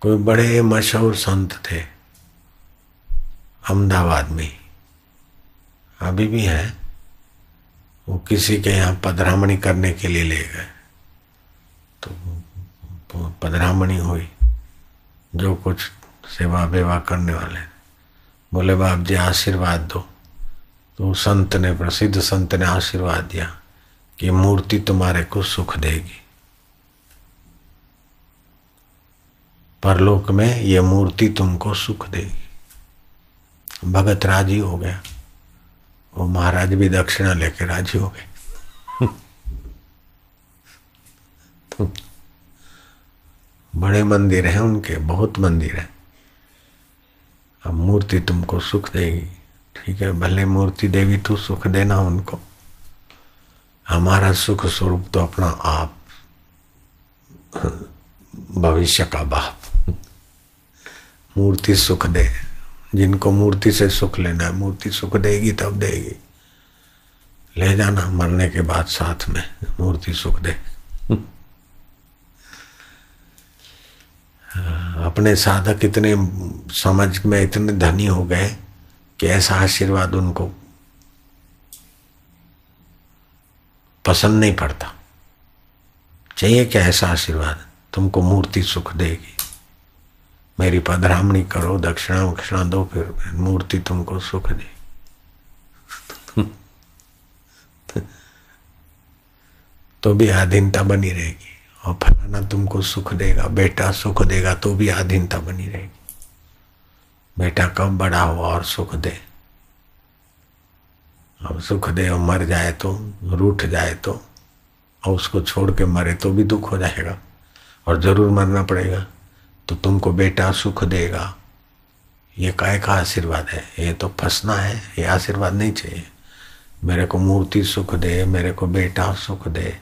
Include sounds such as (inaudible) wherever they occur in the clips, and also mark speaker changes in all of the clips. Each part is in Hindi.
Speaker 1: कोई बड़े मशहूर संत थे, अहमदाबाद में। अभी भी है, वो किसी के यहाँ पधरामणी करने के लिए ले गए। तो पधरामणी हुई, जो कुछ सेवा वेवा करने वाले। बोले बाप जी आशीर्वाद दो। तो संत ने, प्रसिद्ध संत ने आशीर्वाद दिया कि मूर्ति तुम्हारे को सुख देगी। परलोक में ये मूर्ति तुमको सुख देगी। भगत राज़ी हो गया। वो महाराज भी दक्षिणा लेके राज़ी हो गए। (laughs) बड़े मंदिर हैं उनके, बहुत मंदिर हैं। अब मूर्ति तुमको सुख देगी। ठीक है, भले मूर्ति देवी तू सुख देना उनको। हमारा सुख स्वरूप तो अपना आप, भविष्य का बाप। मूर्ति सुख दे। जिनको मूर्ति से सुख लेना है, मूर्ति सुख देगी तब देगी। ले जाना मरने के बाद साथ में, मूर्ति सुख दे। (laughs) अपने साधक इतने समझ में इतने धनी हो गए कि ऐसा आशीर्वाद उनको पसंद नहीं पड़ता। चाहिए क्या ऐसा आशीर्वाद तुमको मूर्ति सुख देगी। मेरी पधरामणी करो दक्षिणा वक्षिणा दो फिर मूर्ति तुमको सुख दे। (laughs) तो भी आधीनता बनी रहेगी और फलाना तुमको सुख देगा, बेटा सुख देगा तो भी आधीनता बनी रहेगी। बेटा कब बड़ा हो और सुख दे। अब सुख दे और मर जाए तो रूठ जाए तो और उसको छोड़ के मरे तो भी दुख हो जाएगा। और ज़रूर मरना पड़ेगा। तो तुमको बेटा सुख देगा। ये काय का आशीर्वाद है? ये तो फंसना है। ये आशीर्वाद नहीं चाहिए। मेरे को मूर्ति सुख दे, मेरे को बेटा सुख दे,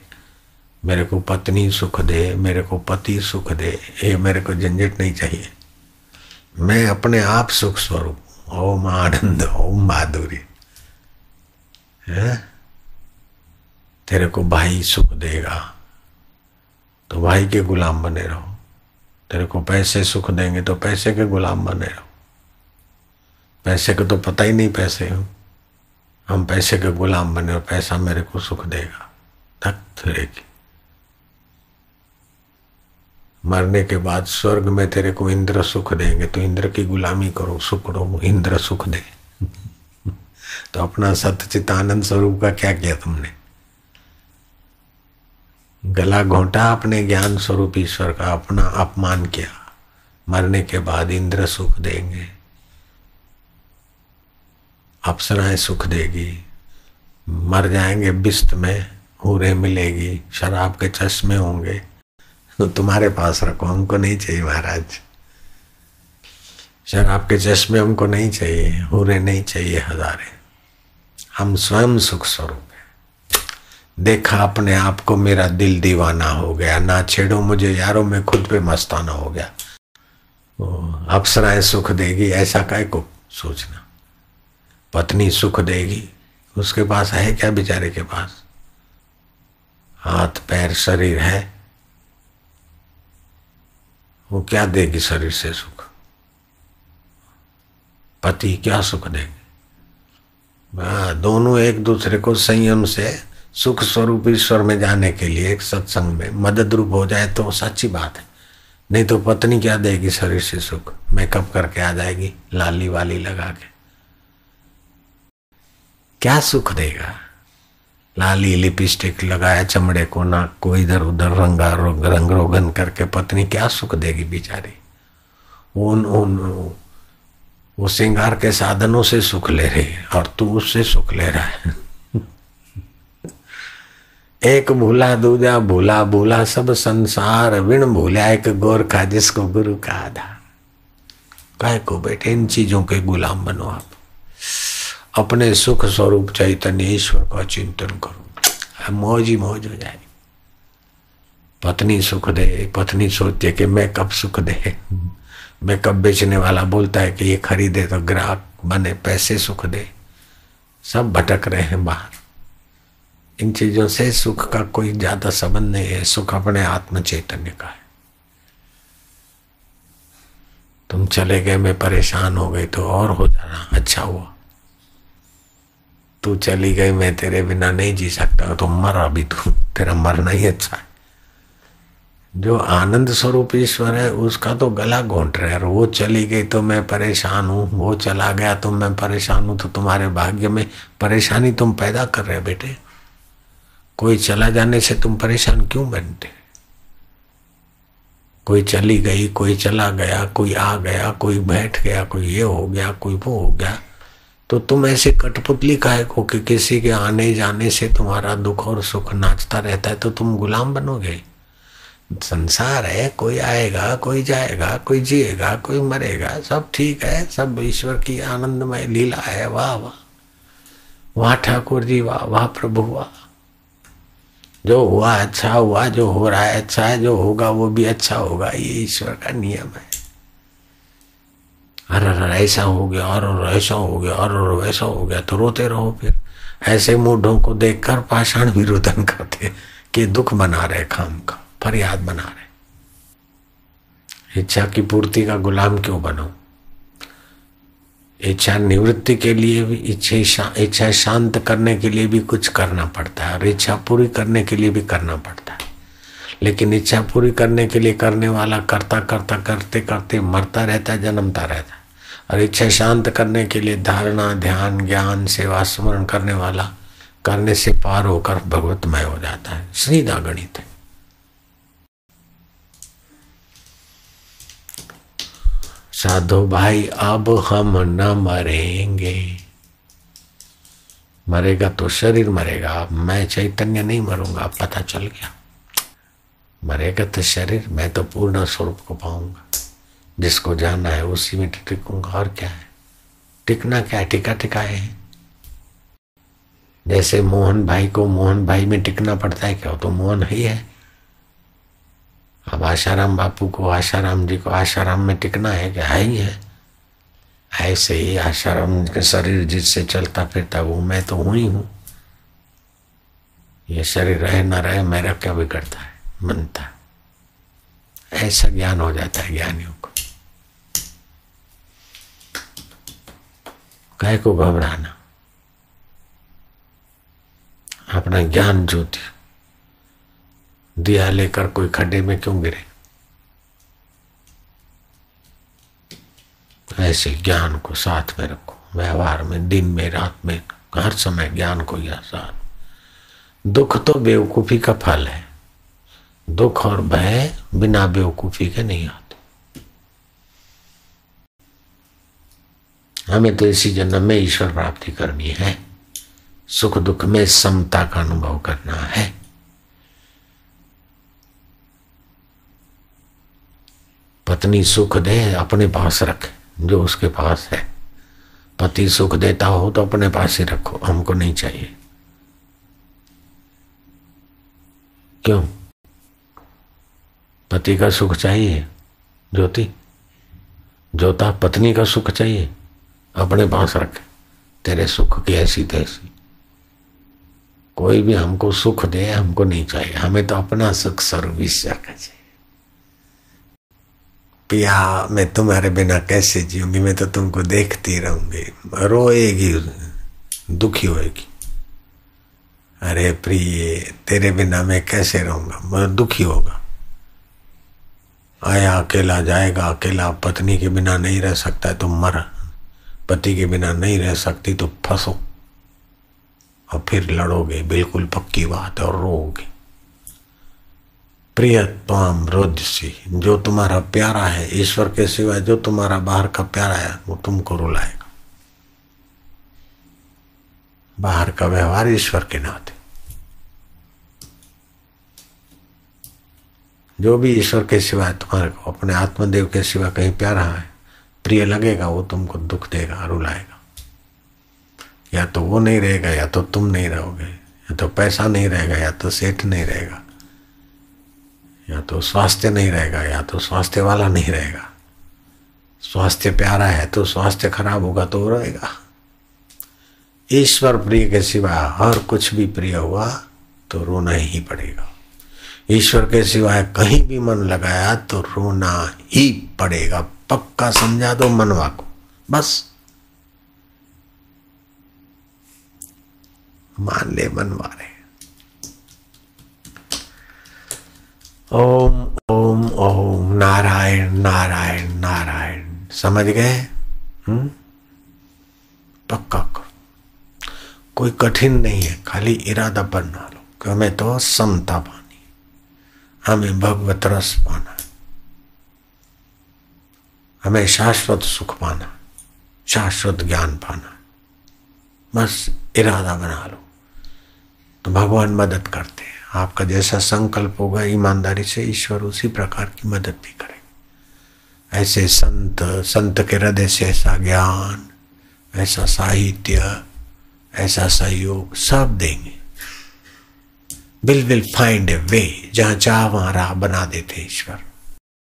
Speaker 1: मेरे को पत्नी सुख दे, मेरे को पति सुख दे, ये मेरे को झंझट नहीं चाहिए। मैं अपने आप सुख स्वरूप ओम आनंद, ओम माधुरी। है? तेरे को भाई सुख देगा। तो भाई के गुलाम बने रहो। तेरे को पैसे सुख देंगे तो पैसे के गुलाम बने रहो। पैसे को तो पता ही नहीं पैसे हो। हम पैसे के गुलाम बने और पैसा मेरे को सुख देगा। तक रहेगी मरने के बाद स्वर्ग में तेरे को इंद्र सुख देंगे तो इंद्र की गुलामी करो सुख रो इंद्र सुख दे। (laughs) तो अपना सत्यचितानंद स्वरूप का क्या किया तुमने? गला घोटा अपने ज्ञान स्वरूप ईश्वर का, अपना अपमान किया। मरने के बाद इंद्र सुख देंगे। अप्सराएँ सुख देगी। मर जाएँगे, बिस्त में हूरे मिलेगी, शराब के चश्मे होंगे। तो तुम्हारे पास रखो, हमको नहीं चाहिए महाराज। शराब के चश्मे हमको नहीं चाहिए, हूरे नहीं चाहिए हजारे। हम स्वयं सुख स्वरूप। देखा अपने आप को मेरा दिल दीवाना हो गया। ना छेड़ो मुझे, यारों, में खुद पे मस्ताना हो गया। अप्सराएँ सुख देगी, ऐसा काय को सोचना? पत्नी सुख देगी, उसके पास है क्या बेचारे के पास? हाथ, पैर, शरीर है? वो क्या देगी शरीर से सुख? पति क्या सुख देगी? दोनों एक दूसरे को संयम से सुख स्वरूप ईश्वर में जाने के लिए एक सत्संग में मदद रूप हो जाए तो सच्ची बात है। नहीं तो पत्नी क्या देगी शरीर से सुख? मेकअप करके आ जाएगी, लाली वाली लगा के। क्या सुख देगा? लाली लिपस्टिक लगाया, चमड़े को नाक को इधर उधर रंगा रोग रंग रोगन करके पत्नी क्या सुख देगी बेचारी? उन उन वो श्रृंगार के साधनों से सुख ले रही और तू उससे सुख ले रहा है। एक भूला, दूजा भूला भूला, सब संसार विण भूला एक गोरखा जिसको गुरु का आधा काय को बेटे इन चीज़ों के गुलाम बनो आप। अपने सुख स्वरूप चैतन्य ईश्वर का चिंतन करो। मौज ही मौज हो जाए। पत्नी सुख दे, पत्नी सोचते कि मैं कब सुख दे। मैं कब बेचने वाला बोलता है कि ये खरीदे तो ग्राहक बने, पैसे सुख दे। सब भटक रहे हैं बाहर। इन चीज़ों से सुख का कोई ज़्यादा संबंध नहीं है। सुख अपने आत्म चैतन्य का है। तुम चले गए, मैं परेशान हो गई तो और हो जाना अच्छा हुआ। तू चली गई, मैं तेरे बिना नहीं जी सकता तो मर अभी तू। तेरा मरना ही अच्छा है। जो आनंद स्वरूप ईश्वर है, उसका तो गला घोंट रहे और वो चली गई तो मैं परेशान हूँ, वो चला गया तो मैं परेशान हूँ तो तुम्हारे भाग्य में परेशानी तुम पैदा कर रहे बेटे। कोई चला जाने से तुम परेशान क्यों बनते? कोई चली गई, कोई चला गया, कोई आ गया, कोई बैठ गया, कोई ये हो गया, कोई वो हो गया। तो तुम ऐसे कठपुतली काहे को कि किसी के आने जाने से तुम्हारा दुख और सुख नाचता रहता है तो तुम गुलाम बनोगे। संसार है, कोई आएगा, कोई जाएगा, कोई जिएगा, कोई मरेगा, सब ठीक है, सब ईश्वर की आनंदमय लीला है, वाह वाह। वाह, ठाकुर जी, वाह वाह, प्रभु, वाह। जो हुआ अच्छा हुआ, जो हो रहा है अच्छा है, जो होगा वो भी अच्छा होगा। ये ईश्वर का नियम है। अरे अरे ऐसा हो गया, और और ऐसा हो गया, और और वैसा हो गया तो रोते रहो फिर। ऐसे मूढ़ों को देखकर पाषाण भी रुदन करते कि दुख बना रहे, खाम का फरियाद बना रहे। इच्छा की पूर्ति का गुलाम क्यों बनो? इच्छा निवृत्ति के लिए भी, इच्छा इच्छा शांत करने के लिए भी कुछ करना पड़ता है, और इच्छा पूरी करने के लिए भी करना पड़ता है। लेकिन इच्छा पूरी करने के लिए करने वाला करता करता, करते करते मरता रहता है, जन्मता रहता है। और इच्छा शांत करने के लिए धारणा, ध्यान, ज्ञान, सेवा, स्मरण करने वाला, करने से पार होकर भगवतमय हो जाता है सीधा गणित है। साधो भाई, अब हम न मरेंगे। मरेगा तो शरीर मरेगा मैं चैतन्य नहीं मरूँगा पता चल गया। मरेगा तो शरीर, मैं तो पूर्ण स्वरूप को पाऊँगा। जिसको जानना है उसी में टिकूँगा, और क्या है? टिकना क्या है? टिका टिकाए है। जैसे मोहन भाई को, मोहन भाई में टिकना पड़ता है क्या? तो मोहन ही है। आशाराम बापू को, आशाराम जी को, आशाराम में टिकना है क्या है ही है। ऐसे ही आशाराम के शरीर जिससे चलता फिरता वो मैं तो हूँ ही हूँ। ये शरीर रहे ना रहे मेरा क्या बिगड़ता है? मनता ऐसा ज्ञान हो जाता है ज्ञानियों को। कह को घबराना। अपना ज्ञान ज्योति दिया लेकर कोई खड्डे में क्यों गिरे? ऐसे ज्ञान को साथ में रखो, व्यवहार में, दिन में, रात में, हर समय ज्ञान को या साथ दुख तो बेवकूफ़ी का फल है। दुख और भय बिना बेवकूफ़ी के नहीं आते। हमें तो इसी जन्म में ईश्वर प्राप्ति करनी है। सुख दुख में समता का अनुभव करना है। पत्नी सुख दे, अपने पास रखे, जो उसके पास है। पति सुख देता हो तो अपने पास ही रखो, हमको नहीं चाहिए। क्यों? पति का सुख चाहिए, ज्योति। जोता पत्नी का सुख चाहिए, अपने पास रखे, तेरे सुख की ऐसी तैसी। कोई भी हमको सुख दे, हमको नहीं चाहिए, हमें तो अपना सुख सर्विस चाहिए। पिया मैं तुम्हारे बिना कैसे जीऊँगी? मैं तो तुमको देखती रहूँगी। रोएगी, दुखी होएगी। अरे प्रिय, तेरे बिना मैं कैसे रहूँगा? मैं दुखी होगा। आया, अकेला जाएगा, अकेला पत्नी के बिना नहीं रह सकता है तो मर। पति के बिना नहीं रह सकती तो फंसो। और फिर लड़ोगे, बिल्कुल पक्की बात है, और रोओगे। प्रिय त्वाम रोदसी जो तुम्हारा प्यारा है, ईश्वर के सिवा जो तुम्हारा बाहर का प्यारा है, वो तुमको रुलाएगा। बाहर का व्यवहार ईश्वर के नाते जो भी ईश्वर के सिवा तुम्हारे को, अपने आत्मदेव के सिवा कहीं प्यारा है, प्रिय लगेगा, वो तुमको दुख देगा, रुलाएगा। या तो वो नहीं रहेगा, या तो तुम नहीं रहोगे, या तो पैसा नहीं रहेगा, या तो सेठ नहीं रहेगा। या तो स्वास्थ्य नहीं रहेगा, या तो स्वास्थ्य वाला नहीं रहेगा। स्वास्थ्य प्यारा है तो स्वास्थ्य खराब होगा तो रहेगा। ईश्वर प्रिय के सिवा हर कुछ भी प्रिय हुआ तो रोना ही पड़ेगा। ईश्वर के सिवाय कहीं भी मन लगाया तो रोना ही पड़ेगा। पक्का समझा दो मनवा को, बस। मान ले मनवा रहे। ओम ओम ओम, नारायण नारायण नारायण। समझ गए? हम्म? पक्का करो। कोई कठिन नहीं है, खाली इरादा बना लो कि हमें तो समता पानी हमें भगवत रस पाना हमें शाश्वत सुख पाना शाश्वत ज्ञान पाना बस इरादा बना लो। तो भगवान मदद करते हैं। आपका जैसा संकल्प होगा, ईमानदारी से ईश्वर उसी प्रकार की मदद भी करेंगे। ऐसे संत संत के हृदय से ऐसा ज्ञान, ऐसा साहित्य, ऐसा सहयोग सब देंगे। Will will find a way जहाँ चाह वहाँ राह बना देते ईश्वर।